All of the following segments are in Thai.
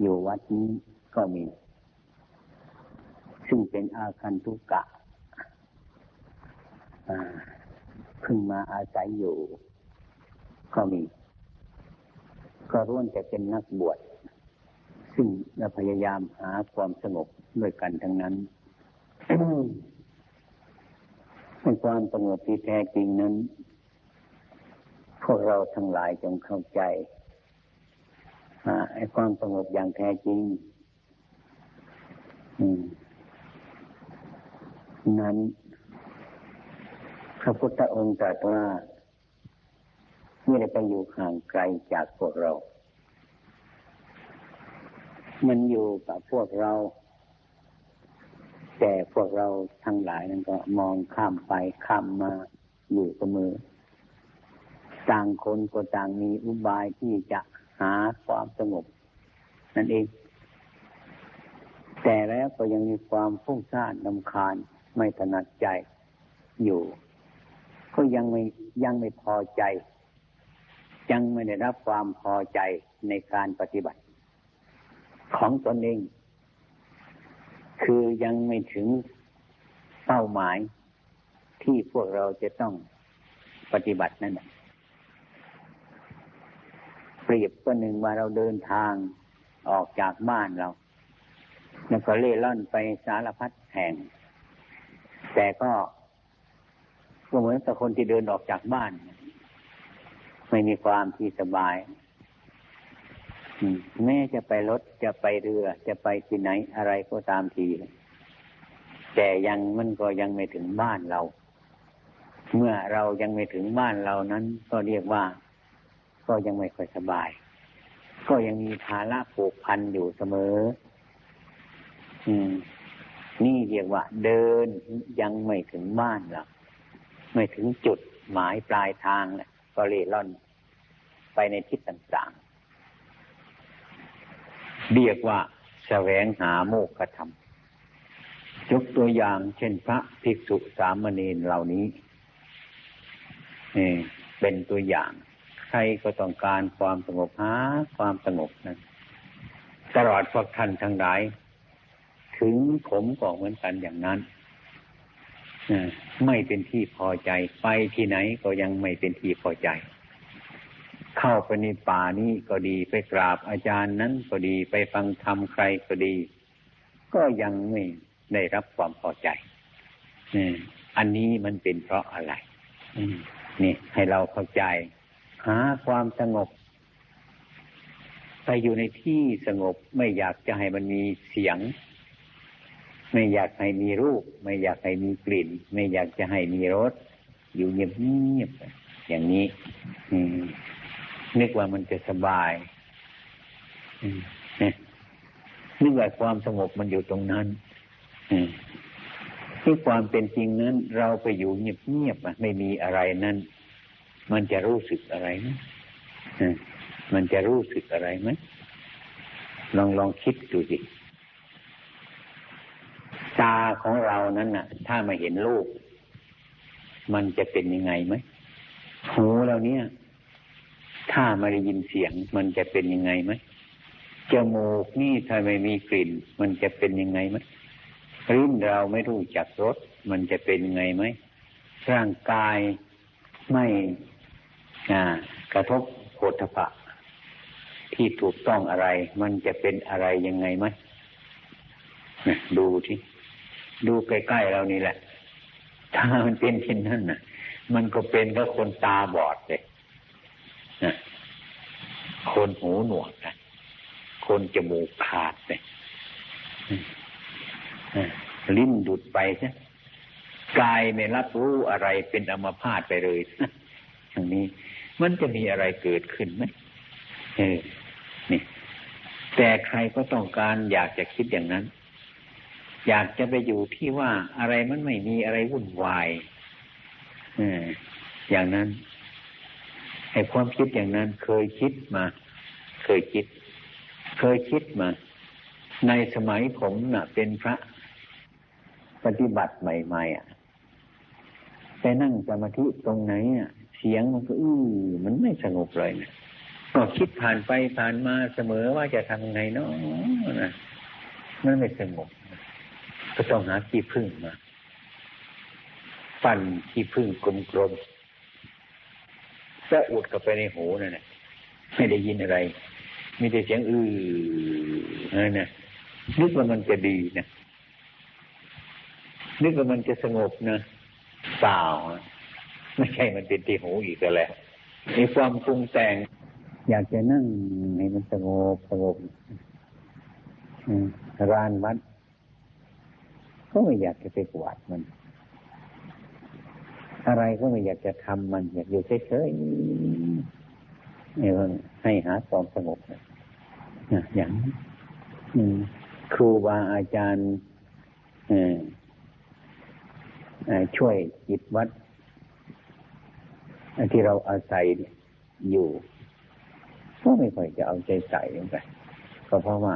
อยู่วัดนี้ก็มี ซึ่งเป็นอาคันตุกะขึ้นมาอาศัยอยู่ ก็มี ก็ร่วนแต่เป็นนักบวชซึ่งเราพยายามหาความสงบด้วยกันทั้งนั้นในความสงบที่แท้จริงนั้น พวกเราทั้งหลายจงเข้าใจ ไอ้ความสงบอย่างแท้จริงนั้นพระพุทธองค์ตรัสว่าไม่ได้ไปอยู่ห่างไกลจากพวกเรา มันอยู่กับพวกเรา แต่พวกเราทั้งหลายนั้นก็มองข้ามไปข้ามมาอยู่เสมอ ต่างคนก็ต่างมีอุบายที่จะห หาความสงบ นั่นเอง แต่แล้วก็ยังมีความฟุ้งซ่านลำคาญไม่ถนัดใจอยู่ ก็ยังไม่ยังไม่พอใจ ยังไม่ได้รับความพอใจในการปฏิบัติ ของตนเอง คือยังไม่ถึงเป้าหมายที่พวกเราจะต้องปฏิบัตินั่นแหละ รียบก็หนึ่งว่าเราเดินทางออกจากบ้านเรา แล้วก็เล่ร่อนไปสารพัดแห่ง แต่ก็ก็เหมือนกับคนที่เดินออกจากบ้าน ไม่มีความที่สบายแม้จะไปรถจะไปเรือ จะไปที่ไหนอะไรก็ตามทีแต่ยังมันก็ยังไม่ถึงบ้านเรา เมื่อเรายังไม่ถึงบ้านเรานั้น ก็เรียกว่า ก็ยังไม่ค่อยสบาย ก็ยังมีภาระผูกพันอยู่เสมอ อืม นี่เรียกว่า เดินยังไม่ถึงบ้านหรอกไม่ถึงจุดหมายปลายทางนี่ยก็เร่ร่อน ไปในทิศต่างๆ เรียกว่าแสวงหาโมกขธรรมยกตัวอย่างเช่นพระภิกษุสามเณรเหล่านี้เป็นตัวอย่าง รก็ต้องการความสงบหาความสงบนั้นตลอดพวกท่านทั้งหลาย ถึงผมก็เหมือนกันอย่างนั้นไม่เป็นที่พอใจ ไปที่ไหนก็ยังไม่เป็นที่พอใจ เข้าไปในป่านี้ก็ดีไปกราบอาจารย์นั้นก็ดีไปฟังธรรมใครก็ดี ก็ยังไม่ได้รับความพอใจอันนี้มันเป็นเพราะอะไรนี่ให้เราเข้าใจ หาความสงบไปอยู่ในที่สงบไม่อยากจะให้มันมีเสียง ไม่อยากให้มีรูป ไม่อยากให้มีกลิ่น ไม่อยากจะให้มีรสอยู่เงียบๆอย่างนี้นึกว่ามันจะสบายนึกว่าความสงบมันอยู่ตรงนั้นที่ความเป็นจริงนั้น เราไปอยู่เงียบๆไม่มีอะไรนั้น มันจะรู้สึกอะไรไหมมันจะรู้สึกอะไรไหมลองลองคิดดูสิตาของเรานั้นน่ะ ถ้ามาเห็นรูปมันจะเป็นยังไงไหมหูเราเนี้ยถ้ามาได้ยินเสียง มันจะเป็นยังไงไหมจมูกนี่ถ้าไม่มีกลิ่น มันจะเป็นยังไงไหมลิ้นเราไม่รู้จักรสมันจะเป็นยังไงไหมร่างกายไม่ กระทบโผฏฐะที่ถูกต้องอะไร มันจะเป็นอะไรยังไงไหมดูที่ดูใกล้ๆเรานี่แหละ ถ้ามันเป็นเช่นนั้นน่ะ มันก็เป็นก็คนตาบอดเลยคนหูหนวกนะคนจมูกขาดเลยลิ้นดุดไปใช่กายไม่รับรู้อะไรเป็นอมพาตไปเลย อย่างนี้ มันจะมีอะไรเกิดขึ้นไหมเออนี่ แต่ใครก็ต้องการอยากจะคิดอย่างนั้น อยากจะไปอยู่ที่ว่าอะไรมันไม่มีอะไรวุ่นวายเอออย่างนั้นไอ้ความคิดอย่างนั้นเคยคิดมา เคยคิด เคยคิดมา ในสมัยผมน่ะ เป็นพระปฏิบัติใหม่ๆอะไปนั่งสมาธิตรงไหนอะ สียงมันก็อื้อมันไม่สงบเลยนะก็คิดผ่านไปผ่านมาเสมอว่าจะทำไงเนาะนะมันไม่สงบก็ต้องหาที่พึ่งมาปั่นที่พึ่งกลมๆจะอุดกับไปในหูนั่นแหละไม่ได้ยินอะไร มีแต่เสียงอือนั่นนะนึกว่ามันจะดีนะนึกว่ามันจะสงบนะเปล่า ไม่ใช่มันเป็นที่หูอีกแล้วมีความปรุงแต่ง อยากจะนั่งให้มันสงบสงบรานวัดก็ไม่อยากจะไปกวาดมัน อะไรก็ไม่อยากจะทำมัน อยากอยู่เฉยๆนี่มันให้หาความสงบนะอย่างครูบาอาจารย์ช่วยจิตวัด ที่เราอาศัยอยู่ ก็ไม่ค่อยจะเอาใจใส่ลงไปก็เพราะว่า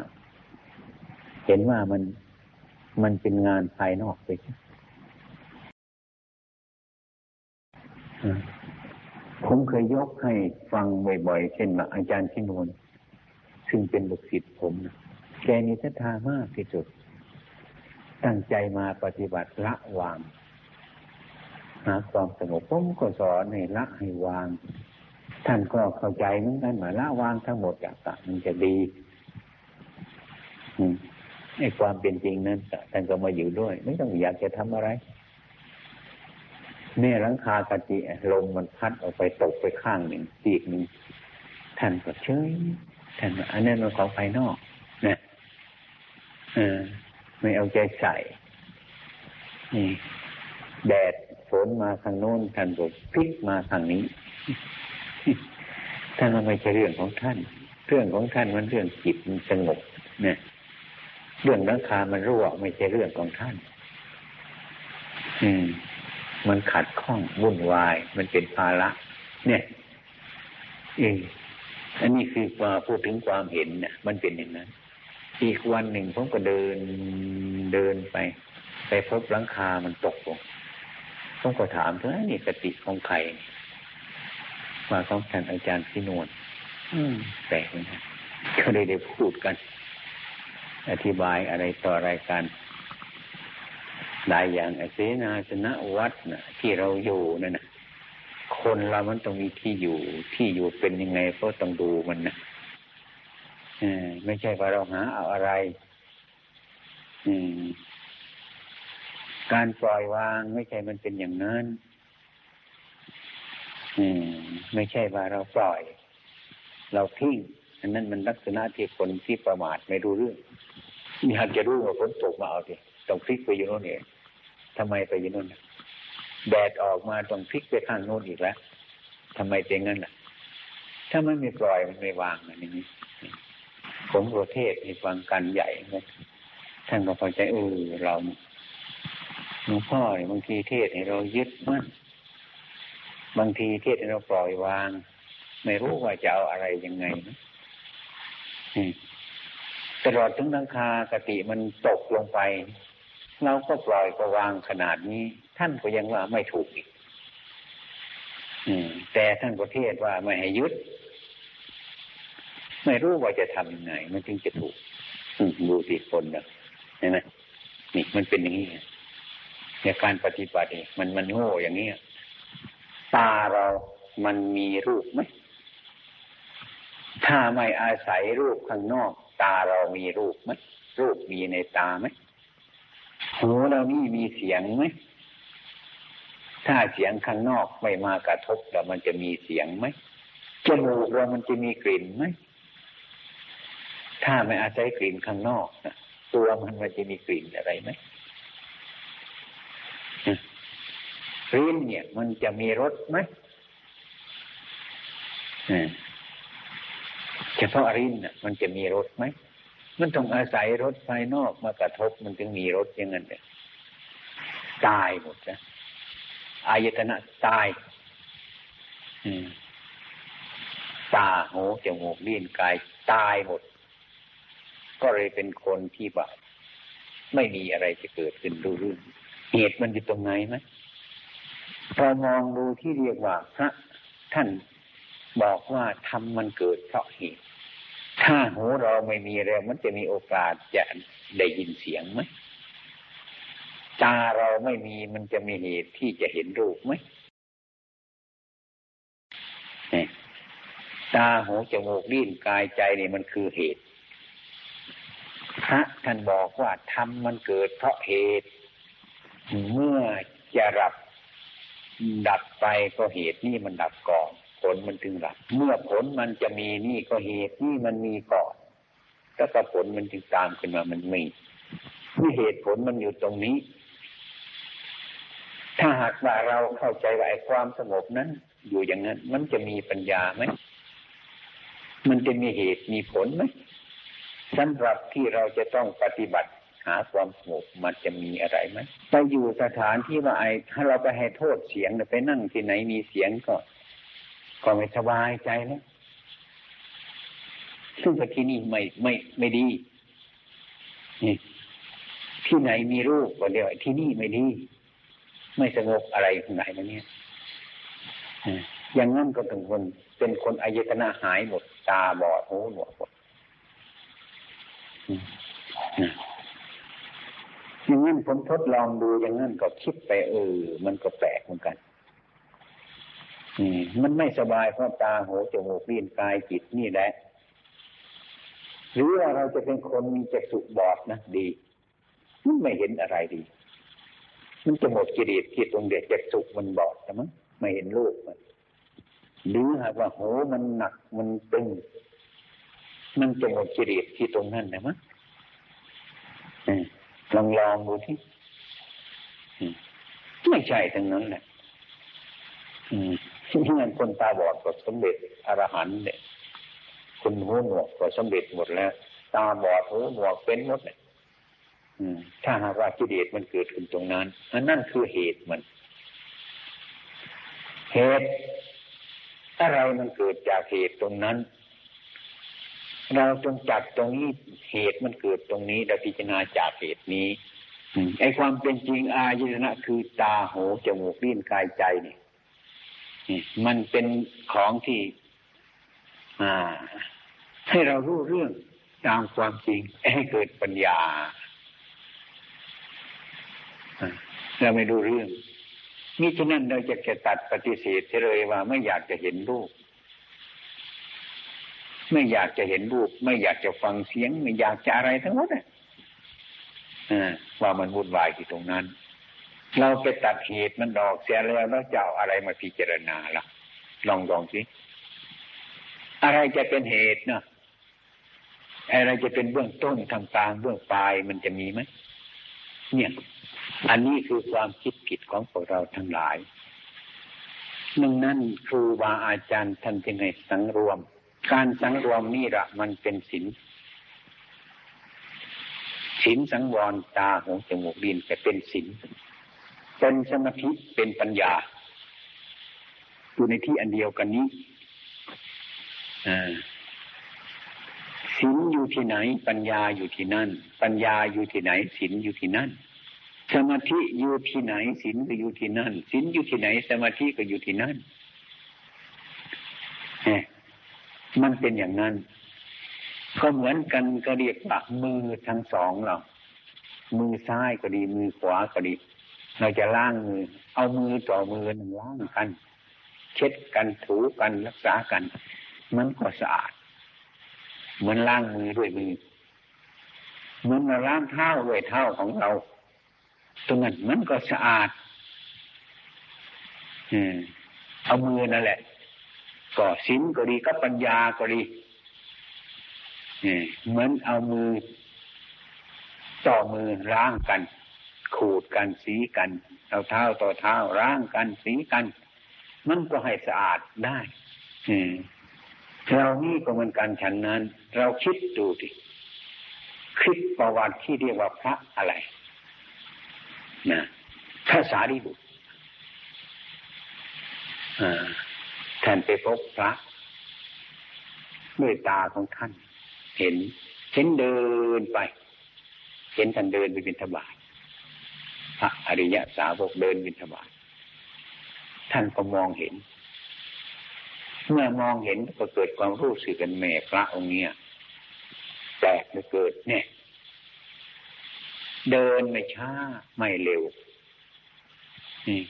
เห็นว่ามันมันเป็นงานภายนอกไปผมเคยยกให้ฟังบ่อยๆ เช่นว่าอาจารย์ชินวนซึ่งเป็นบุคศิษย์ผมนะแกมีศรัทธามากที่สุด ตั้งใจมาปฏิบัติละวางาความสงบผมก็สอนให้ละให้วาง ท่านก็เข้าใจเหมือนกันว่าละวางทั้งหมดอย่างต่มันจะดีในความเป็นจริงนั้นท่านก็มาอยู่ด้วย ไม่ต้องอยากจะทำอะไรเนี่ยหลังคากติลมมันพัดออกไปตกไปข้างหนึ่งตีกหนึ่งท่านก็เฉยท่านอันนั้นมันของภายนอกนะเออไม่เอาใจใส่นี่แดด ฝนมาทางโน้นท่านก็พลิกมาทางนี้ท่านมันไม่ใช่เรื่องของท่าน เรื่องของท่านมันเรื่องจิตมันสงบเนี่ยเรื่องนังคามันรั่วไม่ใช่เรื่องของท่าน อืม มันขัดข้องวุ่นวาย มันเป็นภาระ เนี่ยเอออันนี้คือว่าพูดถึงความเห็นเนี่ยมันเป็นอย่างนั้น อีกวันหนึ่งผมก็เดินเดินไป ไปพบหลังคามันตกลง ผมก็ถามเธอนี่กติของใครว่าของท่านอาจารย์พินวนแปลกนะก็เลยได้พูดกัน อธิบายอะไรต่ออะไรกันหลายอย่างเสนาสนะวัดนะที่เราอยู่นั่นนะคนเรามันต้องมีที่อยู่ ที่อยู่เป็นยังไงก็ต้องดูมันนะไม่ใช่ว่าเราหาเอาอะไร การปล่อยวางไม่ใช่มันเป็นอย่างนั้นไม่ใช่ว่าเราปล่อย เราทิ้งอันนั้นมันลักษณะที่คนที่ประมาทไม่รู้เรื่องอยากจะรู้ว่าฝนตกมาเอาดิต้องพลิกไปอยู่โน่นเองทำไมไปอยู่โน่นแดดออกมาต้องพลิกไปข้างโน้นอีกแล้วทำไมเป็นงั้นล่ะ ถ้ามันไม่ปล่อยมันไม่วางอันนี้ผมประเทศมีฟังกันใหญ่นะท่านก็พอใจเออเรา หลวงพ่อบางทีเทศให้เรายึดมั่นบางทีเทศให้เราปล่อยวาง ไม่รู้ว่าจะเอาอะไรยังไงตลอดถึงนังคากติมันตกลงไป เราก็ปล่อยก็วางขนาดนี้ ท่านก็ยังว่าไม่ถูกอีกแต่ท่านประเทศว่าไม่ให้ยึดไม่รู้ว่าจะทำยังไง มันจึงจะถูกดูติคนนะเห็นไหมนี่มันเป็นอย่างนี้ ในการปฏิบัติมันมันโง่อย่างนี้ตาเรามันมีรูปไหมถ้าไม่อาศัยรูปข้างนอก ตาเรามีรูปไหมรูปมีในตาไหมหูเรานี่มีเสียงไหมถ้าเสียงข้างนอกไม่มากระทบแล้วมันจะมีเสียงไหมจมูกเรามันจะมีกลิ่นไหมถ้าไม่อาศัยกลิ่นข้างนอกตัวมันมันจะมีกลิ่นอะไรไหม ลิ้นเนี่ย มันจะมีรสไหมเฉพาะลิ้นน่ะ มันจะมีรสไหมมันต้องอาศัยรถภายนอกมากระทบมันจึงมีรถอย่างนั้นเลยตายหมดนะอายตนะตายตาหูจมูกลิ้นกายตายหมด ก็เลยเป็นคนที่แบบไม่มีอะไรจะเกิดขึ้นดูรื่นเหตุมันอยู่ตรงไหนไหม พอมองดูที่เรียกว่าพระท่านบอกว่าทำมันเกิดเพราะเหตุ ถ้าหูเราไม่มีแล้วมันจะมีโอกาสจะได้ยินเสียงไหมตาเราไม่มีมันจะมีเหตุที่จะเห็นรูปไหมตาหูจมูกลิ้นกายใจนี่มันคือเหตุพระท่านบอกว่าทำมันเกิดเพราะเหตุ เมื่อจะรับ ดับไปก็เหตุนี่มันดับก่อน ผลมันถึงดับ เมื่อผลมันจะมีนี่ก็เหตุนี่มันมีก่อนแล้วก็ผลมันจึงตามขึ้นมามันมีที่เหตุผลมันอยู่ตรงนี้ ถ้าหากว่าเราเข้าใจว่าไอ้ความสงบนั้น อยู่อย่างนั้น มันจะมีปัญญาไหมมันจะมีเหตุมีผลไหมสำหรับที่เราจะต้องปฏิบัติ หาความสงบมันจะมีอะไรไหมไปอยู่สถานที่ว่าไอ้ถ้าเราไปให้โทษเสียงไปนั่งที่ไหนมีเสียงก็ ก็ไม่สบายใจแล้วซึ่งที่นี่ไม่ไม่ไม่ดีนี่ที่ไหนมีรูปก็เดียวที่นี่ไม่ดี ไม่สงบอะไรที่ไหนมาเนี่ยอย่างนั้นก็เป็นคนเป็นคนอายตนะหายหมดตาบอดหูหนวกหมด อย่างนั้นผมทดลองดูอย่างนั้นก็คิดไปเออ มันก็แปลกเหมือนกันมันไม่สบายเพราะตาหูจมูกลิ้นกายจิตนี่แหละ หรือว่าเราจะเป็นคนมีจักษุบอดนะดี มันไม่เห็นอะไรดี มันจะหมดกิเลสที่ตรงเด็กจักษุมันบอดใช่ไหมไม่เห็นรูปมันหรือหากว่าโหมันหนักมันตึง มันจะหมดกิเลสที่ตรงนั้นนะมั้ง ลองลองดูที่ไม่ใช่ทั้งนั้นแหละที่งั้นคนตาบอดก็สำเร็จอรหันต์เนี่ยคนหูหนวกก็สำเร็จหมดแล้ว ตาบอดหูหนวกเป็นหมดเลยถ้าหากว่ากิเลสมันเกิดขึ้นตรงนั้นอันนั่นคือเหตุมัน เหตุอะไรมันเกิดจากเหตุตรงนั้น เราจงจับตรงนี้เหตุมันเกิดตรงนี้เราพิจารณาจากเหตุนี้ไอความเป็นจริงอายตนะคือตาหูจมูกลิ้นกายใจนี่มันเป็นของที่อ่าให้เรารู้เรื่องตามความจริงให้เกิดปัญญาเราไม่รู้เรื่องมิฉะนั้นเราจะจะตัดปฏิเสธเลยว่าไม่อยากจะเห็นรูป ไม่อยากจะเห็นรูป ไม่อยากจะฟังเสียง ไม่อยากจะอะไรทั้งหมดว่ามันวุ่นวายที่ตรงนั้น เราไปตัดเหตุมันดอกเสียแล้วแล้วจะเอาอะไรมาพิจารณาล่ะ ลองลองสิอะไรจะเป็นเหตุเนาะอะไรจะเป็นเบื้องต้นทางกลางเบื้องปลายมันจะมีไหมเนี่ยอันนี้คือความคิดผิดของพวกเราทั้งหลายนึ่งนั้นครูบาอาจารย์ท่านจึงให้สังรวม การสังรวมนี่ละมันเป็นศีลศีลสังวรตาหูจมูกดินจะเป็นศีลเป็นสมาธิเป็นปัญญาอยู่ในที่อันเดียวกันนี้ศีลอยู่ที่ไหน ปัญญาอยู่ที่นั่น ปัญญาอยู่ที่ไหนศีลอยู่ที่นั่น สมาธิอยู่ที่ไหนศีลก็อยู่ที่นั่นศีลอยู่ที่ไหน สมาธิก็อยู่ที่นั่น มันเป็นอย่างนั้น ก็เหมือนกันก็เรียกว่ามือทั้งสองเรา มือซ้ายก็ดี มือขวาก็ดี เราจะล้างมือ เอามือต่อมือหนึ่งล้างกัน เช็ดกันถูกันรักษากัน มันก็สะอาด เหมือนล้างมือด้วยมือเหมือนเราล้างเท้าด้วยเท้าของเรา ตรงนั้นมันก็สะอาด อืมเอามือนั่นแหละ ก็สินก็ดีก็ปัญญาก็ดีเหมือนเอามือต่อมือล้างกัน ขูดกันสีกันเอาเท้าต่อเท้าล้างกันสีกัน มันก็ให้สะอาดได้เรานี่ก็เหมือนกันฉันนั้น เราคิดดูดิคิดประวัติที่เรียกว่าพระอะไรนะพระสารีบุตร ท่านไปพบพระด้วยตาของท่าน เห็น เห็นเดินไป เห็นท่านเดินไปบิณฑบาตพระอริยะสาวกเดินบิณฑบาตท่านก็มองเห็น เมื่อมองเห็นก็เกิดความรู้สึกกันแม่พระองค์เนี้ยแตกเลยเกิดเนี่ย เดินไม่ช้าไม่เร็ว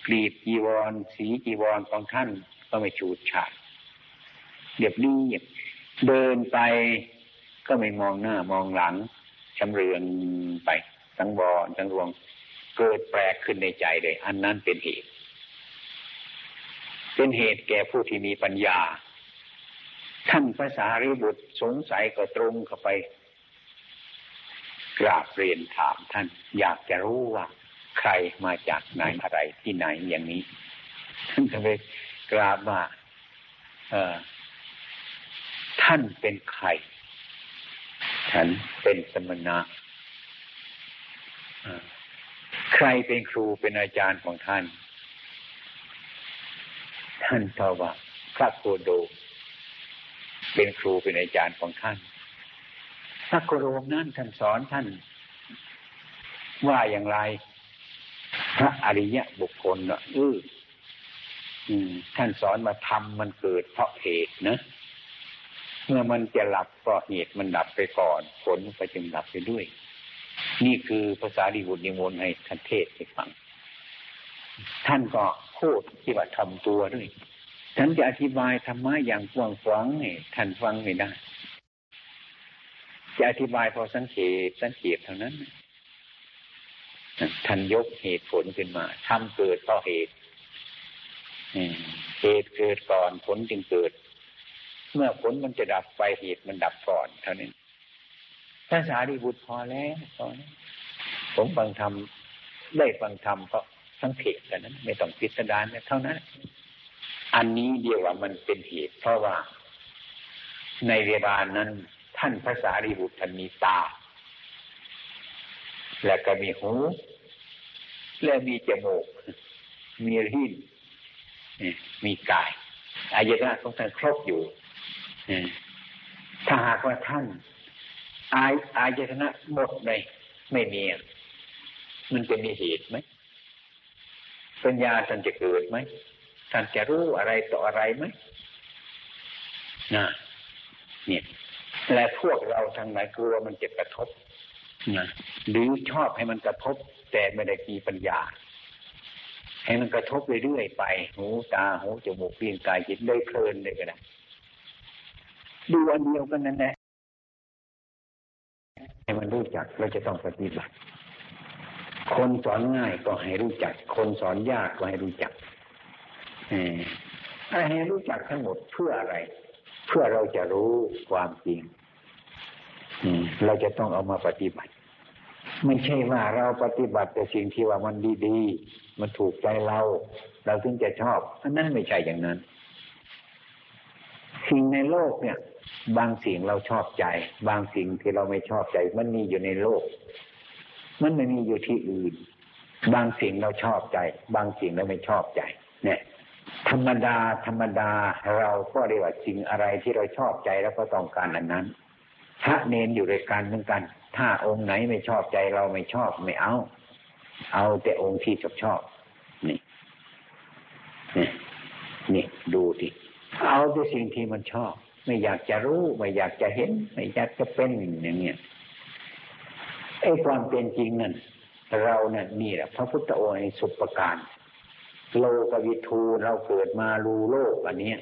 กรีบจีวร สีจีวรของท่าน ก็ไม่ฉูดฉาดเรียบรีบเดินไปก็ไม่มองหน้ามองหลังชำเรืองไปทั้งบอทั้งรวง เกิดแปลกขึ้นในใจเลย อันนั้นเป็นเหตุ เป็นเหตุแก่ผู้ที่มีปัญญา ท่านภาษาริบุตรสงสัยก็ตรงเข้าไปกราบเรียนถามท่าน อยากจะรู้ว่า ใครมาจากไหนอะไรที่ไหนอย่างนี้ท่านก็เลย กราบว่าเออท่านเป็นใคร ฉันเป็นสมณะใครเป็นครูเป็นอาจารย์ของท่าน ท่านตอบว่าพระโคโดเป็นครูเป็นอาจารย์ของท่านพระโคโดนั้นท่านสอนท่าน ว่าอย่างไร พระอริยะบุคคลเนอะออ ท่านสอนมาทำมันเกิดเพราะเหตุนะเมื่อมันจะหลับก็เหตุมันดับไปก่อน ผลก็จึงดับไปด้วย นี่คือภาษาดิบุตรนิมนต์ให้ท่านเทศให้ฟัง ท่านก็พูดที่ว่าทำตัวด้วยฉันจะอธิบายธรรมะอย่างกว้างขวางเนี่ยท่านฟังไม่ได้ จะอธิบายพอสังเกตสังเกตเท่านั้นท่านยกเหตุผลขึ้นมาทำเกิดเพราะเหตุ เหตุเกิดก่อนผลจึงเกิด เมื่อผลมันจะดับไปเหตุมันดับก่อนเท่านั้นภาษาดีบุตรพอแล้วพอผมฟังธรรมได้ฟังธรรมก็สังเกตกันนั้น ไม่ต้องพิสดารเท่านั้น อันนี้เดียวว่ามันเป็นเหตุ เพราะว่า ในเวลานั้นท่านภาษาดีบุตรท่านมีตา และก็มีหู และมีจมูก มีลิ้น มีกายอายตนะของท่านครบอยู่ถ้าหากว่าท่าน อายอายตนะหมดเลยไม่มีมันจะมีเหตุไหมปัญญาท่านจะเกิดไหมท่านจะรู้อะไรต่ออะไรไหมนะเนี่ยและพวกเราทางไหนกลัวมันจะกระทบนะหรือชอบให้มันกระทบ แต่ไม่ได้มีปัญญา ให้มันกระทบเรื่อยๆไป หูตาหูจมูกเปลี่ยนกายจิตได้เพลินเลยก็ได้ดูอันเดียวกันนั่นแหละให้มันรู้จักเราจะต้องปฏิบัติ คนสอนง่ายก็ให้รู้จัก คนสอนยากก็ให้รู้จักอให้รู้จักทั้งหมดเพื่ออะไร เพื่อเราจะรู้ความจริงเราจะต้องเอามาปฏิบัติ ไม่ใช่ว่าเราปฏิบัติแต่สิ่งที่ว่ามันดีๆ มันถูกใจเรา เราถึงจะชอบอันนั้นไม่ใช่อย่างนั้น สิ่งในโลกเนี่ย บางสิ่งเราชอบใจ บางสิ่งที่เราไม่ชอบใจ มันมีอยู่ในโลก มันไม่มีอยู่ที่อื่น บางสิ่งเราชอบใจ บางสิ่งเราไม่ชอบใจ เนี่ย ธรรมดา ธรรมดาเราก็เรียกว่าสิ่งอะไรที่เราชอบใจแล้วก็ต้องการอันนั้นพระเนนอยู่ด้วยกันเหมือนกัน ถ้าองค์ไหนไม่ชอบใจเราไม่ชอบไม่เอา เอาแต่องค์ที่ชอบชอบนี่นี่นี่ดูดิเอาแต่สิ่งที่มันชอบ ไม่อยากจะรู้ไม่อยากจะเห็น ไม่อยากจะเป็นอย่างเงี้ยไอ้ความเป็นจริงนั่นเราเนี่ยนี่แหละพระพุทธองค์สุปการโลกวิทูเราเกิดมารูโลกอันนี้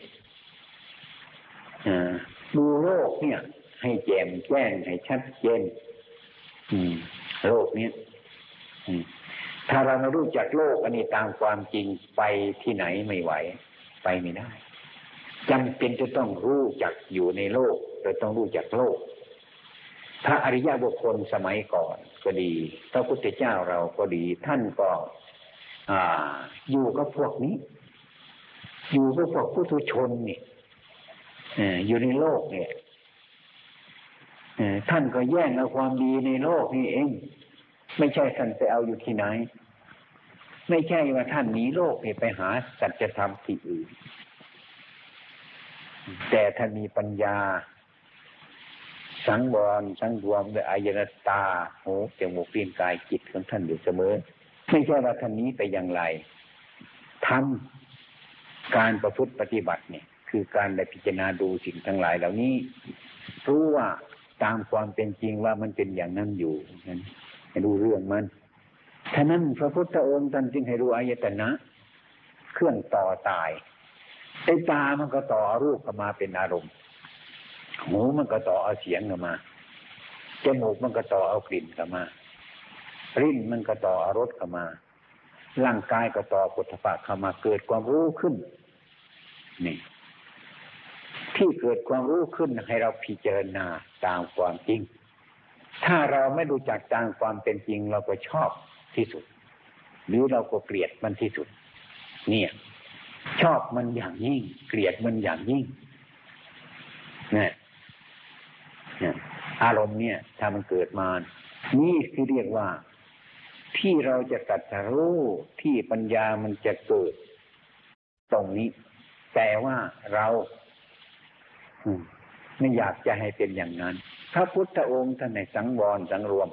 ดูโลกเนี่ย ให้แจ่มแจ้งให้ชัดเจน โลกนี้ถ้าเราไม่รู้จักโลกอันนี้ตามความจริงไปที่ไหนไม่ไหว ไปไม่ได้จำเป็นจะต้องรู้จักอยู่ในโลกเราต้องรู้จักโลก พระอริยบุคคลสมัยก่อนก็ดีพระพุทธเจ้าเราก็ดี ท่านก็อยู่กับพวกนี้ อยู่กับพวกผู้ทุชนนี่อยู่ในโลกเนี่ย ท่านก็แย่งเอาความดีในโลกนี่เอง ไม่ใช่ท่านไปเอาอยู่ที่ไหน ไม่ใช่ว่าท่านหนีโลกไปหาสัจธรรมที่อื่น แต่ถ้านมีปัญญา สังวรสังรวมด้วยอายนตาหูจมูกปีนกายจิตของท่านอยู่เสมอ ไม่ใช่ว่าท่านนี้ไปอย่างไรทำการประพฤติปฏิบัติเนี่ยคือการได้พิจารณาดูสิ่งทั้งหลายเหล่านี้ รู้ว่า ตามความเป็นจริงว่ามันเป็นอย่างนั้นอยู่นั้นให้รู้เรื่องมันฉะนั้นพระพุทธองค์ท่านจึงให้รู้อายตนะ เครื่องต่อตายไอ้ตามันก็ต่อรูปเข้ามาเป็นอารมณ์ หูมันก็ต่อเอาเสียงเข้ามาจมูกมันก็ต่อเอากลิ่นเข้ามาลิ้นมันก็ต่อเอารสเข้ามา ร่างกายก็ต่อปุถะเข้ามาเกิดความรู้ขึ้น นี่ ที่เกิดความรู้ขึ้นให้เราพิจารณาตามความจริง ถ้าเราไม่รู้จักตามความเป็นจริง เราก็ชอบที่สุด หรือเราก็เกลียดมันที่สุด เนี่ย ชอบมันอย่างยิ่ง เกลียดมันอย่างยิ่งเนี่ยอารมณ์เนี่ย ถ้ามันเกิดมา นี่คือเรียกว่า ที่เราจะตัดรู้ที่ปัญญามันจะเกิด ตรงนี้ แต่ว่าเรา ไม่อยากจะให้เป็นอย่างนั้น พระพุทธองค์ท่านในสังวรสังรวม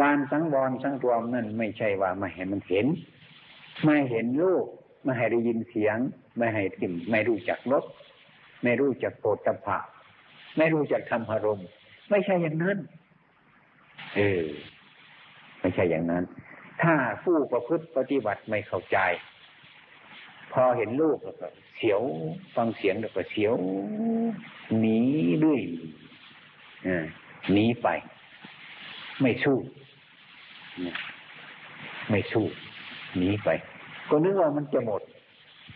การสังวรสังรวมนั่นไม่ใช่ว่าไม่ให้มันเห็น ไม่เห็นรูปไม่ให้ได้ยินเสียง ไม่ให้ทิมไม่รู้จักรสไม่รู้จักโปรตภะไม่รู้จักทำอารมณ์ ไม่ใช่อย่างนั้น เออ ไม่ใช่อย่างนั้น ถ้าผู้ประพฤติปฏิบัติไม่เข้าใจ พอเห็นลูกแล้วก็เสียวฟังเสียงแล้วก็เสียวหนีด้วยหนีไป ไม่สู้ไม่สู้หนีไป ก็นึกว่ามันจะหมด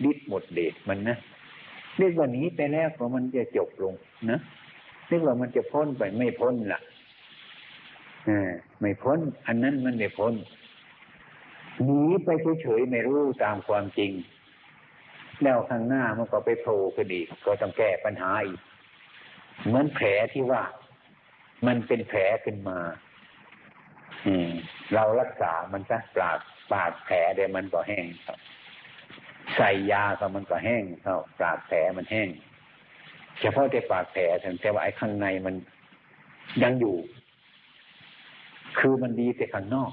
ดิดหมดเดชมันนะนึกว่าหนีไปแล้วก็มันจะจบลงนะนึกว่ามันจะพ้นไปไม่พ้นละ่ะไม่พ้น อันนั้นมันไม่พ้นหนีไปเฉยๆไม่รู้ตามความจริง แล้วข้างหน้ามันก็ไปโผล่ขึ้นอีกก็ต้องแก้ปัญหาอีก เหมือนแผลที่ว่า มันเป็นแผลขึ้นมา อืม เรารักษามันซะปราบาดแผลเดี๋ยวมันก็แห้งครับใส่ยาก็มันก็แห้งเขาปราดแผลมันแห้ง เฉพาะแต่ปากแผลแต่ว่าไอ้ข้างในมันยังอยู่ คือมันดีแต่ข้างนอก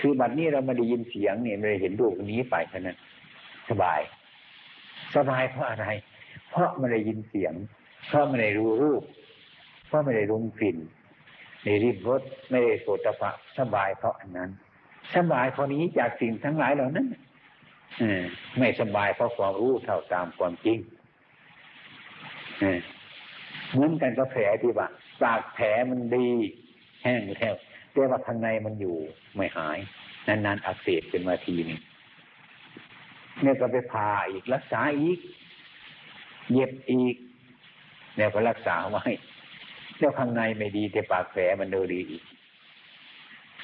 คือบัดนี้เราไม่ได้ยินเสียงเนี่ยไม่ได้เห็นรูปนี้ไปเท่านั้นสบาย สบายเพราะอะไร เพราะไม่ได้ยินเสียง เพราะไม่ได้รู้รูป เพราะไม่ได้รู้กลิ่นในริบรสไม่ได้โสตภะสบายเพราะอันนั้นสบายพอนี้จากสิ่งทั้งหลายเหล่านั้นไม่สบายเพราะความรู้เท่าตามความจริงเหมือนกันก็แผลที่ว่าปากแผลมันดี แห้งแล้วแต่ว่าข้างในมันอยู่ไม่หายนานๆอักเสบเป็นมาทีนึง เนี่ยก็ไปผ่าอีกรักษาอีก เย็บอีก เนี่ยก็รักษาไว้แล้วข้างในไม่ดีแต่ปากแผลมันเดินดีอีก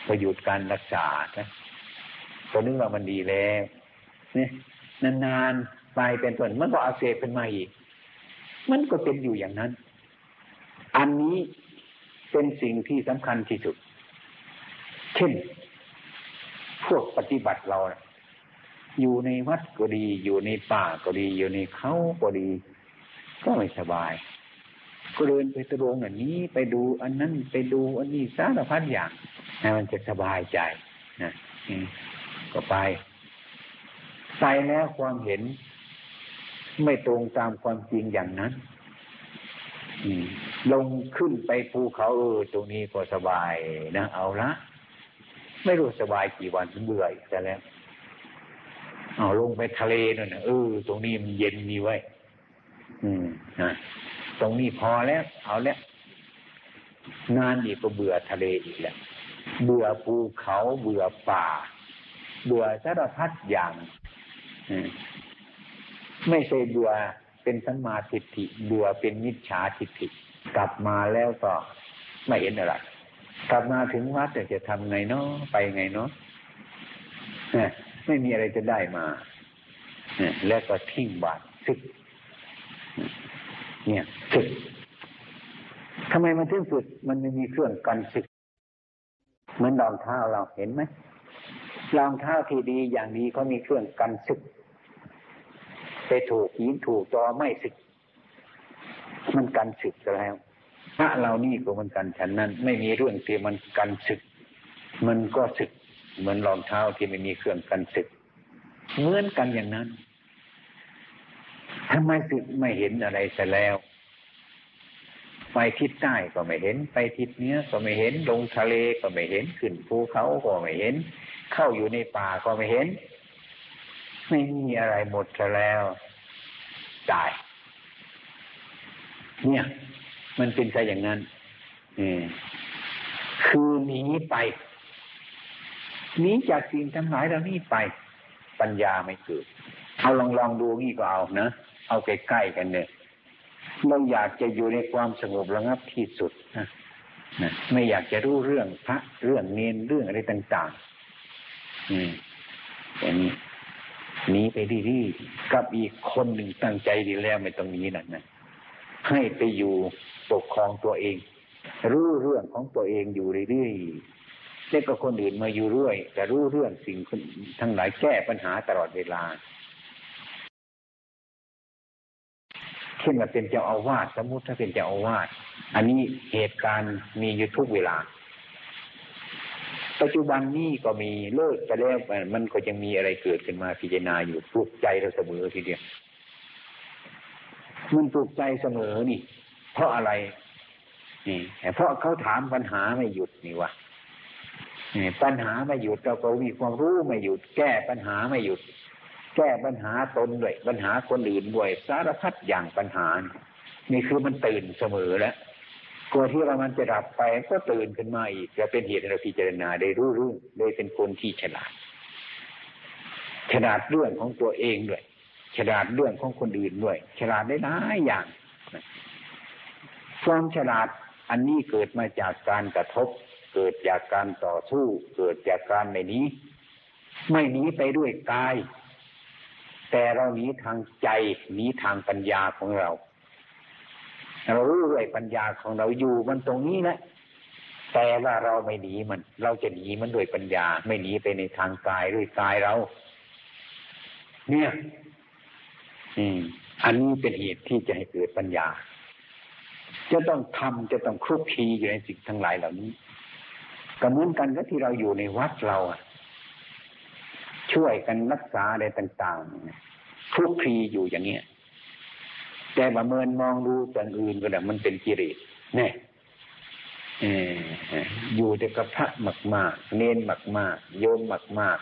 ก็หยุดการรักษานะก็นึกว่ามันดีแล้วเนี่ยนานๆไปเป็นต้นมันก็อาเสบเป็นมาอีก มันก็เป็นอยู่อย่างนั้น อันนี้เป็นสิ่งที่สำคัญที่สุด เช่น พวกปฏิบัติเรา อยู่ในวัดก็ดี อยู่ในป่าก็ดี อยู่ในเขาก็ดี ก็ไม่สบาย ก็เดินไปตรงอันนี้ไปดูอันนั้นไปดูอันนี้สารพัดอย่างนะมันจะสบายใจนะก็ไปไปแล้วความเห็น ไม่ตรงตามความจริงอย่างนั้นลงขึ้นไปภูเขาเออตรงนี้ก็สบายนะเอาละไม่รู้สบายกี่วันเบื่ออีกแล้ว เอาลงไปทะเลนั่นนะเออตรงนี้มันเย็นมีไว้ อืมนะตรงนี้พอแล้ว เอาแล้วนานอีกก็เบื่อทะเลอีกแล้วเบื่อภูเขาเบื่อป่า เบื่อสารพัดอย่างไม่ใช่เบื่อเป็นสัมมาทิฏฐิเบื่อเป็นมิจฉาทิฏฐิกลับมาแล้วก็ไม่เห็นอะไรกลับมาถึงวัดจะทำไงเนาะไปไงเนาะ ไม่มีอะไรจะได้มาแล้วก็ทิ้งบาตรซึก เนี่ยซึกทำไมมันถึงสุดมันไม่มีเครื่องกันซึกเหมือนรองเท้าเราเห็นไหมรองเท้าที่ดีอย่างดีเขามีเครื่องกันซึก ไปถูกยิงถูกตอไม่สึก มันกันสึกแล้วพระเรานี่ก็มันกันฉันนั้น ไม่มีเรื่องที่มันกันสึก มันก็สึก เหมือนรองเท้าที่ไม่มีเครื่องกันสึกเหมือนกันอย่างนั้นทำไมสึกไม่เห็นอะไรแต่แล้ว ไปทิศใต้ก็ไม่เห็น ไปทิศเหนือก็ไม่เห็น ลงทะเลก็ไม่เห็น ขึ้นภูเขาก็ไม่เห็น เข้าอยู่ในป่าก็ไม่เห็น ไม่มีอะไรหมดแล้วตาย เนี่ย มันเป็นใจอย่างนั้นคือหนีไป หนีจากสิ่งทั้งหลายเหล่านี้ไป ปัญญาไม่เกิดเอาลองลองดูนี่ก็เอานะเอาใกล้ๆกันเนี่ยเราอยากจะอยู่ในความสงบระงับที่สุดนะนะไม่อยากจะรู้เรื่องพระเรื่องเนนเรื่องอะไรต่างๆ อืมอย่างนี้หนีไปดีๆกับอีกคนหนึ่งตั้งใจดีแล้วไม่ต้องนี้นั่นนะให้ไปอยู่ปกครองตัวเอง รู้เรื่องของตัวเองอยู่เรื่อยๆ แล้วก็คนอื่นมาอยู่ด้วยแต่รู้เรื่องสิ่งทั้งหลายแก้ปัญหาตลอดเวลาเช่นว่าเป็นเจ้าอาวาสสมมติถ้าเป็นเจ้าอาวาสอันนี้เหตุการณ์มีอยู่ทุกเวลา ปัจจุบันนี้ก็มีเลิกไปแล้วมันก็ยังมีอะไรเกิดขึ้นมาพิจารณาอยู่ปลุกใจเราเสมอทีเดียวมันปลุกใจเสมอนี่ เพราะอะไรนี่เพราะเขาถามปัญหาไม่หยุดนี่วะ ปัญหาไม่หยุดเราก็มีความรู้ไม่หยุด แก้ปัญหาไม่หยุด แก้ปัญหาตนด้วยปัญหาคนอื่นด้วยสารพัดอย่างปัญหา นี่คือมันตื่นเสมอแล้วกลัวที่ว่ามันจะดับไปก็ตื่นขึ้นมาอีกจะเป็นเหตุให้เราพิจารณาได้รู้เรื่องได้เป็นคนที่ฉลาด ฉลาดเรื่องของตัวเองด้วย ฉลาดเรื่องของคนอื่นด้วย ฉลาดได้หลายอย่างความฉลาดอันนี้เกิดมาจากการกระทบ เกิดจากการต่อสู้ เกิดจากการไม่นี้ไม่หนีไปด้วยกาย แต่เราหนีทางใจหนีทางปัญญาของเรา เรารู้ด้วยปัญญาของเราอยู่มันตรงนี้นะแต่ว่าเราไม่หนีมัน เราจะหนีมันด้วยปัญญา ไม่หนีไปในทางกายด้วยกายเรา เนี่ย อืม อันนี้เป็นเหตุที่จะให้เกิดปัญญา จะต้องทำจะต้องครุกคีอยู่ในสิ่งทั้งหลายเหล่านี้ ก็เหมือนกันกับที่เราอยู่ในวัดเราช่วยกันรักษาอะไรต่างๆคลุกคลีอยู่อย่างเนี้ยแต่ประเมินมองดูอย่างอื่นก็แบบมันเป็นกิเลสเนี่ยอยู่แต่กับพระมากมากเน้นมากมากโยมมากมาก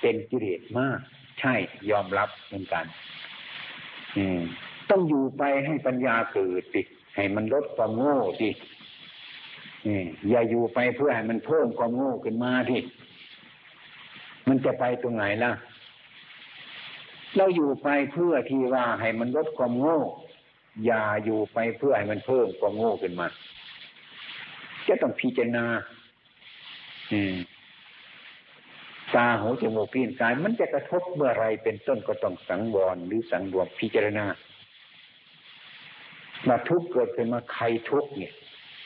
เป็นกิเลสมาก ใช่ยอมรับเหมือนกันต้องอยู่ไปให้ปัญญาเกิดสิให้มันลดความโง่สิ อย่าอยู่ไปเพื่อให้มันเพิ่มความโง่ขึ้นมาที่มันจะไปตรงไหนล่ะ เราอยู่ไปเพื่อที่ว่าให้มันลดความโง่ อย่าอยู่ไปเพื่อให้มันเพิ่มความโง่ขึ้นมา จะต้องพิจารณาตาหูจมูกลิ้นกาย มันจะกระทบเมื่อไรเป็นต้นก็ต้องสังวรหรือสังรวมพิจารณามาทุกข์เกิดขึ้นมาใครทุกข์เนี่ย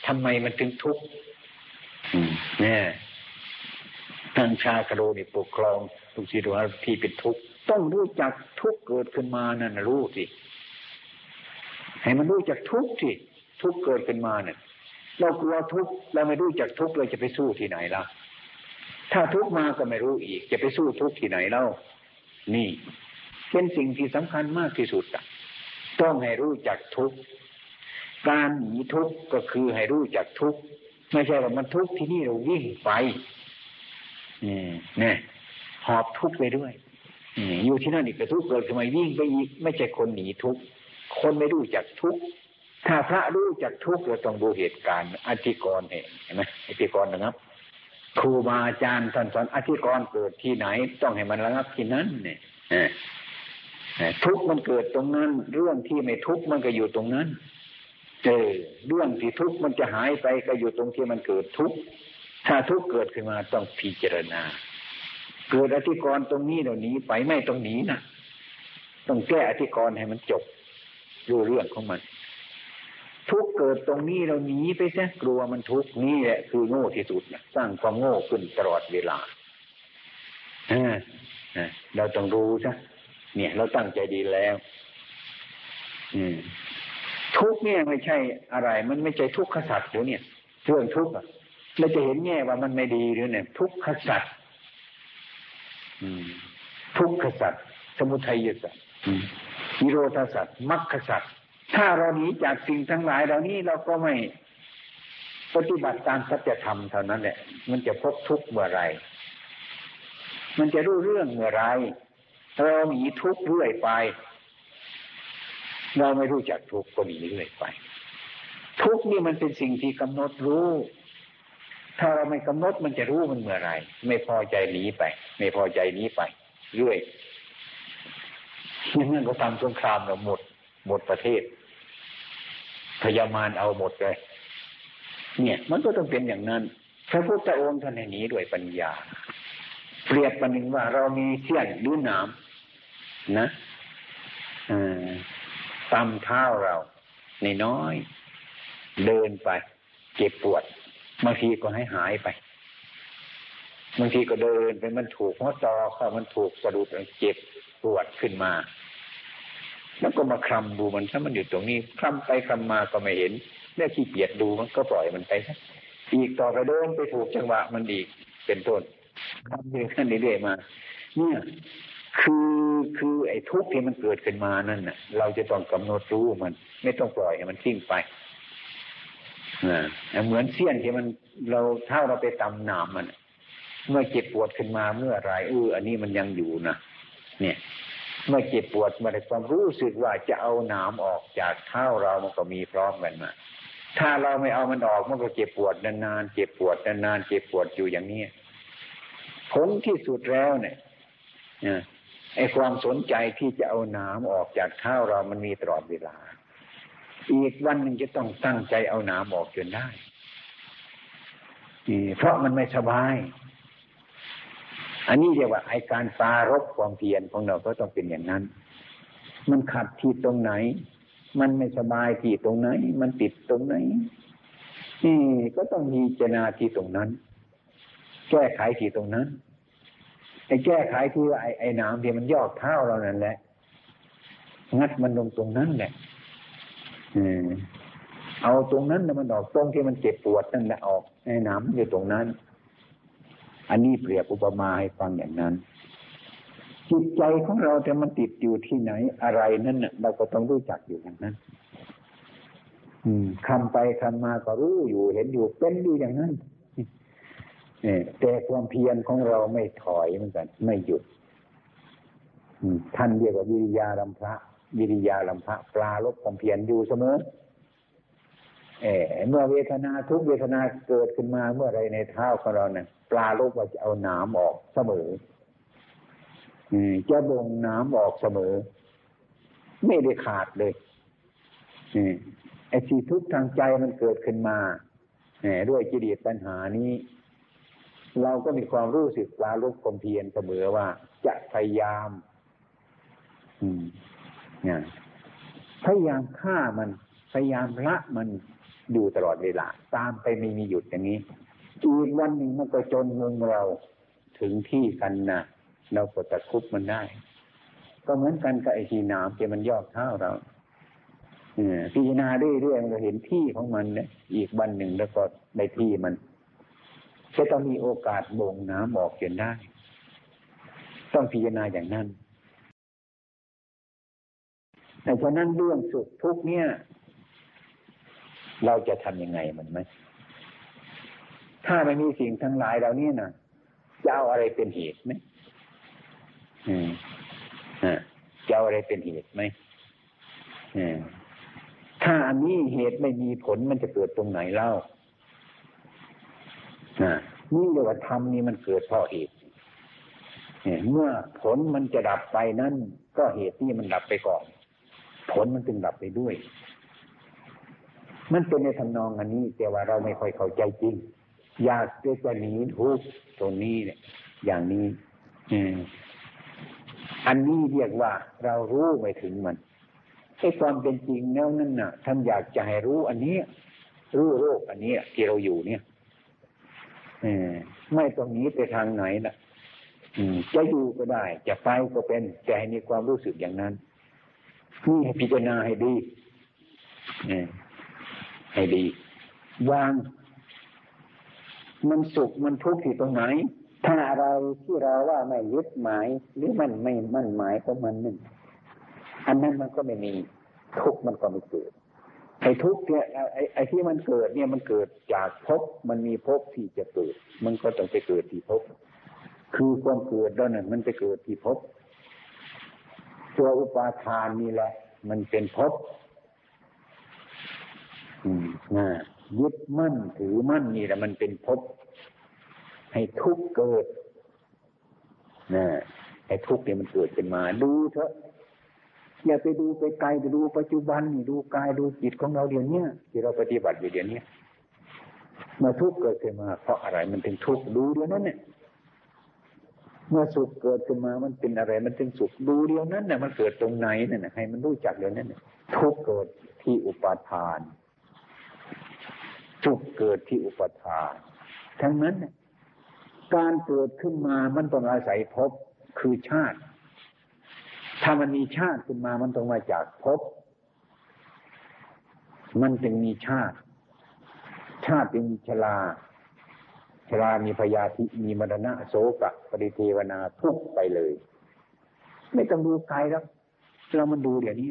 ทำไมมันถึงทุกข์เนี่ยท่านชาคโรนี่ปกครองทุกสิ่งทุกอย่างที่เป็นทุกข์ต้องรู้จักทุกข์เกิดขึ้นมานั่นรู้สิให้มันรู้จักทุกข์ที่ทุกข์เกิดขึ้นมาเนี่ยเรากลัวทุกข์เราไม่รู้จักทุกข์เราจะไปสู้ที่ไหนล่ะ ถ้าทุกข์มาก็ไม่รู้อีก จะไปสู้ทุกข์ที่ไหนเล่านี่เป็นสิ่งที่สำคัญมากที่สุดอะต้องให้รู้จักทุกข์ การหนีทุกข์ก็คือให้รู้จักทุกข์ไม่ใช่ว่ามันทุกข์ที่นี่เราวิ่งไปเนี่หอบทุกข์ไปด้วยอยู่ที่นั่นอีกแต่ทุกข์เกิดทำไมวิ่งไปอีกไม่ใช่คนหนีทุกข์คนไม่รู้จักทุกข์ถ้าพระรู้จักทุกข์เราต้องดูเหตุการณ์อธิกรณ์เห็นไหมอธิกรณ์นะครับ ครูบาอาจารย์ท่านสอนอธิกรณ์เกิดที่ไหน ต้องให้มันระงับที่นั้นเนี่ยทุกข์มันเกิดตรงนั้น เรื่องที่ไม่ทุกข์มันก็อยู่ตรงนั้น เจอเรื่องที่ทุกข์มันจะหายไปก็อยู่ตรงที่มันเกิดทุกข์ถ้าทุกข์เกิดขึ้นมาต้องพิจารณา เกิดอธิกรณ์ตรงนี้เราหนีไปไม่ต้องหนีนะต้องแก้อธิกรณ์ให้มันจบดูเรื่องของมัน ทุกเกิดตรงนี้เราหนีไปซะกลัวมันทุกนี่แหละคือโง่ที่สุดนะสร้างความโง่ขึ้นตลอดเวลาเราต้องรู้ซะเนี่ย เราตั้งใจดีแล้ว อืม ทุกเนี่ยไม่ใช่อะไร มันไม่ใช่ทุกขสัตว์หรือเนี่ยเรื่องทุกข์เราจะเห็นแง่ว่ามันไม่ดีหรือเนี่ย ทุกขสัตว์ทุกขสัตว์สมุทัยสัตว์นิโรธสัตว์มรรคสัตว์ถ้าเราหนีจากสิ่งทั้งหลายเหล่านี้เราก็ไม่ปฏิบัติตามสัจธรรมเท่านั้นแหละ มันจะพบทุกข์เมื่อไร มันจะรู้เรื่องเมื่อไรเราหนีทุกข์เรื่อยไป เราไม่รู้จักทุกข์ก็หนีเรื่อยไป ทุกข์นี่มันเป็นสิ่งที่กำหนดรู้ ถ้าเราไม่กำหนดมันจะรู้มันเมื่อไรไม่พอใจหนีไป ไม่พอใจหนีไปเรื่อยนั่นก็ทำสงครามเราหมด หมดประเทศ พยามารเอาหมดเลยเนี่ย มันก็ต้องเป็นอย่างนั้นพระพุทธองค์ท่านให้หนีด้วยปัญญา เปรียบประหนึ่งว่าเรามีเสี้ยนหรือหนามนะ ตำเท้าเราในน้อย เดินไป เจ็บปวดบางทีก็ให้หายไปบางทีก็เดินไปมันถูกหัวจอเข้ามันถูกสะดุดเจ็บปวดขึ้นมา แล้วก็มาคลำดูมันถ้ามันอยู่ตรงนี้คลำไปคลำมาก็ไม่เห็นแล้ขี้เกียจดูมันก็ปล่อยมันไปอีกต่อไปเดินไปถูกจังหวะมันอีกเป็นต้นทำเรื่อยๆเรื่อยๆมา เนี่ย คือคือไอ้ทุกข์ที่มันเกิดขึ้นมานั่นน่ะ เราจะต้องกำหนดรู้มัน ไม่ต้องปล่อยให้มันทิ้งไปเหมือนเสี้ยนที่มันเราเท่าเราไปตำหนามมัน เมื่อเจ็บปวดขึ้นมาเมื่อไรเอออันนี้มันยังอยู่นะเนี่ย เมื่อเจ็บปวดมาในความรู้สึกว่าจะเอาหนามออกจากเท้าเรามันก็มีพร้อมกันมาถ้าเราไม่เอามันออกมันก็เจ็บปวดนานๆเจ็บปวดนานๆเจ็บปวดอยู่อย่างนี้ผลที่สุดแล้วเนี่ย ไอ้ความสนใจที่จะเอาน้ำออกจากเท้าวเรามันมีตลอดเวลา อีกวันหนึ่งจะต้องตั้งใจเอาน้ำออกจนได้เพราะมันไม่สบาย อันนี้เรียกว่าไอการปารบความเพียรของเราก็ต้องเป็นอย่างนั้น มันขัดที่ตรงไหน มันไม่สบายที่ตรงไหน มันติดตรงไหนนี่ก็ต้องมีเจนาที่ตรงนั้น แก้ไขที่ตรงนั้น ไอ้แก้ไขที่ไอ้ไอ้น้ำที่มันยอกเท้าเรานั่นแหละงัดมันลงตรงนั้นแหละเอาตรงนั้นแล้วมันออกตรงที่มันเจ็บปวดนั่นแหละออกไอ้น้ำอยู่ตรงนั้น อันนี้เปรียบอุปมาให้ฟังอย่างนั้น จิตใจของเราแต่มันติดอยู่ที่ไหนอะไรนั่นเราก็ต้องรู้จักอยู่อย่างนั้นอืมคำไปคำมาก็รู้อยู่เห็นอยู่เป็นอยู่อย่างนั้น แต่ความเพียรของเราไม่ถอยเหมือนกัน ไม่หยุดท่านเรียกว่าวิริยาลัมพระวิริยาลัมพระปลาลบความเพียรอยู่เสมอเอเมื่อเวทนาทุกเวทนาเกิดขึ้นมาเมื่อไรในเท้าของเราเนี่ยปลาลบว่าจะเอาหนามออกเสมอจะบ่งน้ำออกเสมอ ไม่ได้ขาดเลยไอ้ที่ทุกข์ทางใจมันเกิดขึ้นมาด้วยจิตปัญหานี้ เราก็มีความรู้สึกลาลุกความเพียรเสมอว่า จะพยายาม อืมเนี่ยพยายามฆ่ามัน พยายามละมันอยู่ตลอดเวลา ตามไปไม่มีหยุดอย่างนี้อีกวันหนึ่งมันก็จนมุงเราถึงที่กันนะเราก็ตะคุบมันได้ ก็เหมือนกันกับไอ้ที่น้ำที่มันยอกเท้าเราพิจารณาเรื่อยๆมันก็เห็นที่ของมันเนี่ยอีกวันหนึ่งแล้วก็ในที่มัน จะต้องมีโอกาสบ่งน้ำออกจนได้ ต้องพิจารณาอย่างนั้นแต่ฉะนั้นเรื่องสุขทุกเนี่ย เราจะทำยังไงมันไหมถ้าไม่มีสิ่งทั้งหลายเหล่านี้นะจะเอาอะไรเป็นเหตุไหมจะเอาอะไรเป็นเหตุไหมถ้าอันนี้เหตุไม่มีผลมันจะเกิดตรงไหนเล่า นี่เรียกว่าธรรมนี่มันเกิดเพราะเหตุเมื่อผลมันจะดับไปนั่นก็เหตุที่มันดับไปก่อน ผลมันจึงดับไปด้วย มันเป็นในทำนองอันนี้ แต่ว่าเราไม่ค่อยเข้าใจจริง อยากจะหนีทุกตรงนี้เนี่ย อย่างนี้ อืมอันนี้เรียกว่าเรารู้ไม่ถึงมันไอ้ความเป็นจริงแล้วนั่นน่ะท่านอยากจะให้รู้อันนี้รู้โรคอันนี้ที่เราอยู่เนี่ย ไม่ตรงนี้ไปทางไหนนะจะอยู่ก็ได้ จะไปก็เป็นแต่ให้มีความรู้สึกอย่างนั้นนี่ให้พิจารณาให้ดีให้ดี วาง มันสุขมันทุกข์ที่ตรงไหน ถ้าอะไรที่เราว่าไม่ยึดหมาย หรือมันไม่มั่นหมายของมันนั่นอันนั้นมันก็ไม่มี ทุกข์มันก็ไม่เกิด อ้ทุกข์เนี่ยไอ้ไอ้ที่มันเกิดเนี่ยมันเกิดจากภพมันมีภพที่จะเกิด มันก็ต้องไปเกิดที่ภพคือความเกิดแล้วนั่นมันไปเกิดที่ภพตัวอุปาทานนี่แหละ มันเป็นภพอืมนะยึดมั่นถือมั่นนี่แหละมันเป็นภพให้ทุกข์เกิดนะไอ้ทุกข์เนี่ยมันเกิดขึ้นมา ดูเถอะ อย่าไปดูไปไกลไปดูปัจจุบันนี่ดูกายดูจิตของเราเดี๋ยวนี้ที่เราปฏิบัติอยู่เดี๋ยวนี้เมื่อทุกข์เกิดขึ้นมา เพราะอะไรมันถึงทุกข์ดูเดี๋ยวนั้นเนี่ยเมื่อสุขเกิดขึ้นมามันเป็นอะไร มันเป็นสุขดูเดียวนั้นเนี่ยมันเกิดตรงไหนเนี่ยให้มันรู้จักเดียวนั้นเนี่ยทุกข์เกิดที่อุปาทานสุขเกิดที่อุปาทาน ทั้งนั้น การเกิดขึ้นมามันต้องอาศัยภพคือชาติ ถ้ามันมีชาติขึ้นมามันต้องมาจากภพมันจึงมีชาติ ชาติจึงมีชราชรามีพยาธิมีมรณะโสกะปริเทวนาทุกไปเลย ไม่ต้องดูไกลแล้วเรามันดูเดี๋ยวนี้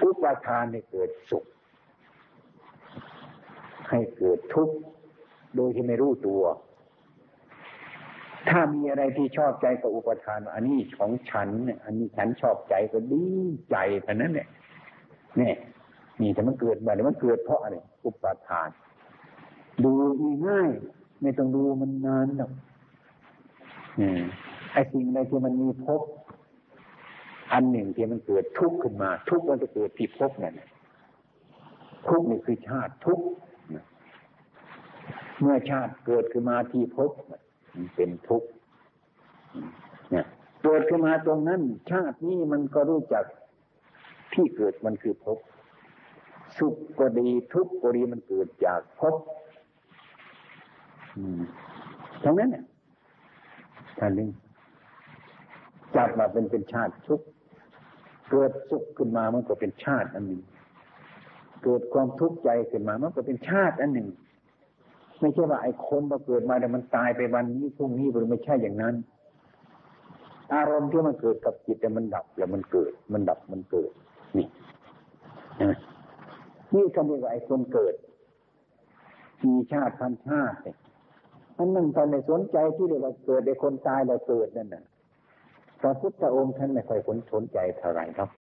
อุปาทานให้เกิดสุข ให้เกิดทุกข์โดยที่ไม่รู้ตัว ถ้ามีอะไรที่ชอบใจกับอุปทาน อันนี้ของฉันเนี่ยอันนี้ฉันชอบใจก็ดีใจเท่นั้นเนี่ยนี่นี่แต่มันเกิดมาเนี่ยมันเกิดเพราะอะไรอุปทาน ดูง่ายไม่ต้องดูมันนานหรอกไอ้สิ่งใดที่มันมีภพอันหนึ่งที่มันเกิดทุกข์ขึ้นมา ทุกข์มันจะเกิดที่ภพนั่นทุกข์นี่คือชาติทุกข์เมื่อชาติเกิดขึ้นมาที่ เป็นทุกข์เนี่ยเกิดขึ้นมาตรงนั้น ชาตินี้มันก็รู้จักที่เกิดมันคือภพสุขก็ดีทุกข์ก็ดีมันเกิดจากภพทั้งนั้นเนี่ยท่านนึงจับมาเป็นเป็นชาติทุกข์เกิดสุขขึ้นมามันก็เป็นชาติอันหนึ่งเกิดความทุกข์ใจขึ้นมามันก็เป็นชาติอันหนึ่ง ไม่ใช่ว่าไอ้คนมาเกิดมาแต่มันตายไปวันนี้พรุ่งนี้หรือไม่ใช่อย่างนั้น อารมณ์ที่มันเกิดกับจิตแต่มันดับแล้วมันเกิด มันดับมันเกิด นี่นี่คำเรียกว่าไอ้คนเกิดมีชาติพันชาติอันนั้นตอนในสนใจที่เรียกว่าเกิดในคนตายแล้วเกิดนั่นน่ะพระพุทธองค์ท่านไม่ค่อยสนใจเท่าไหร่ครับ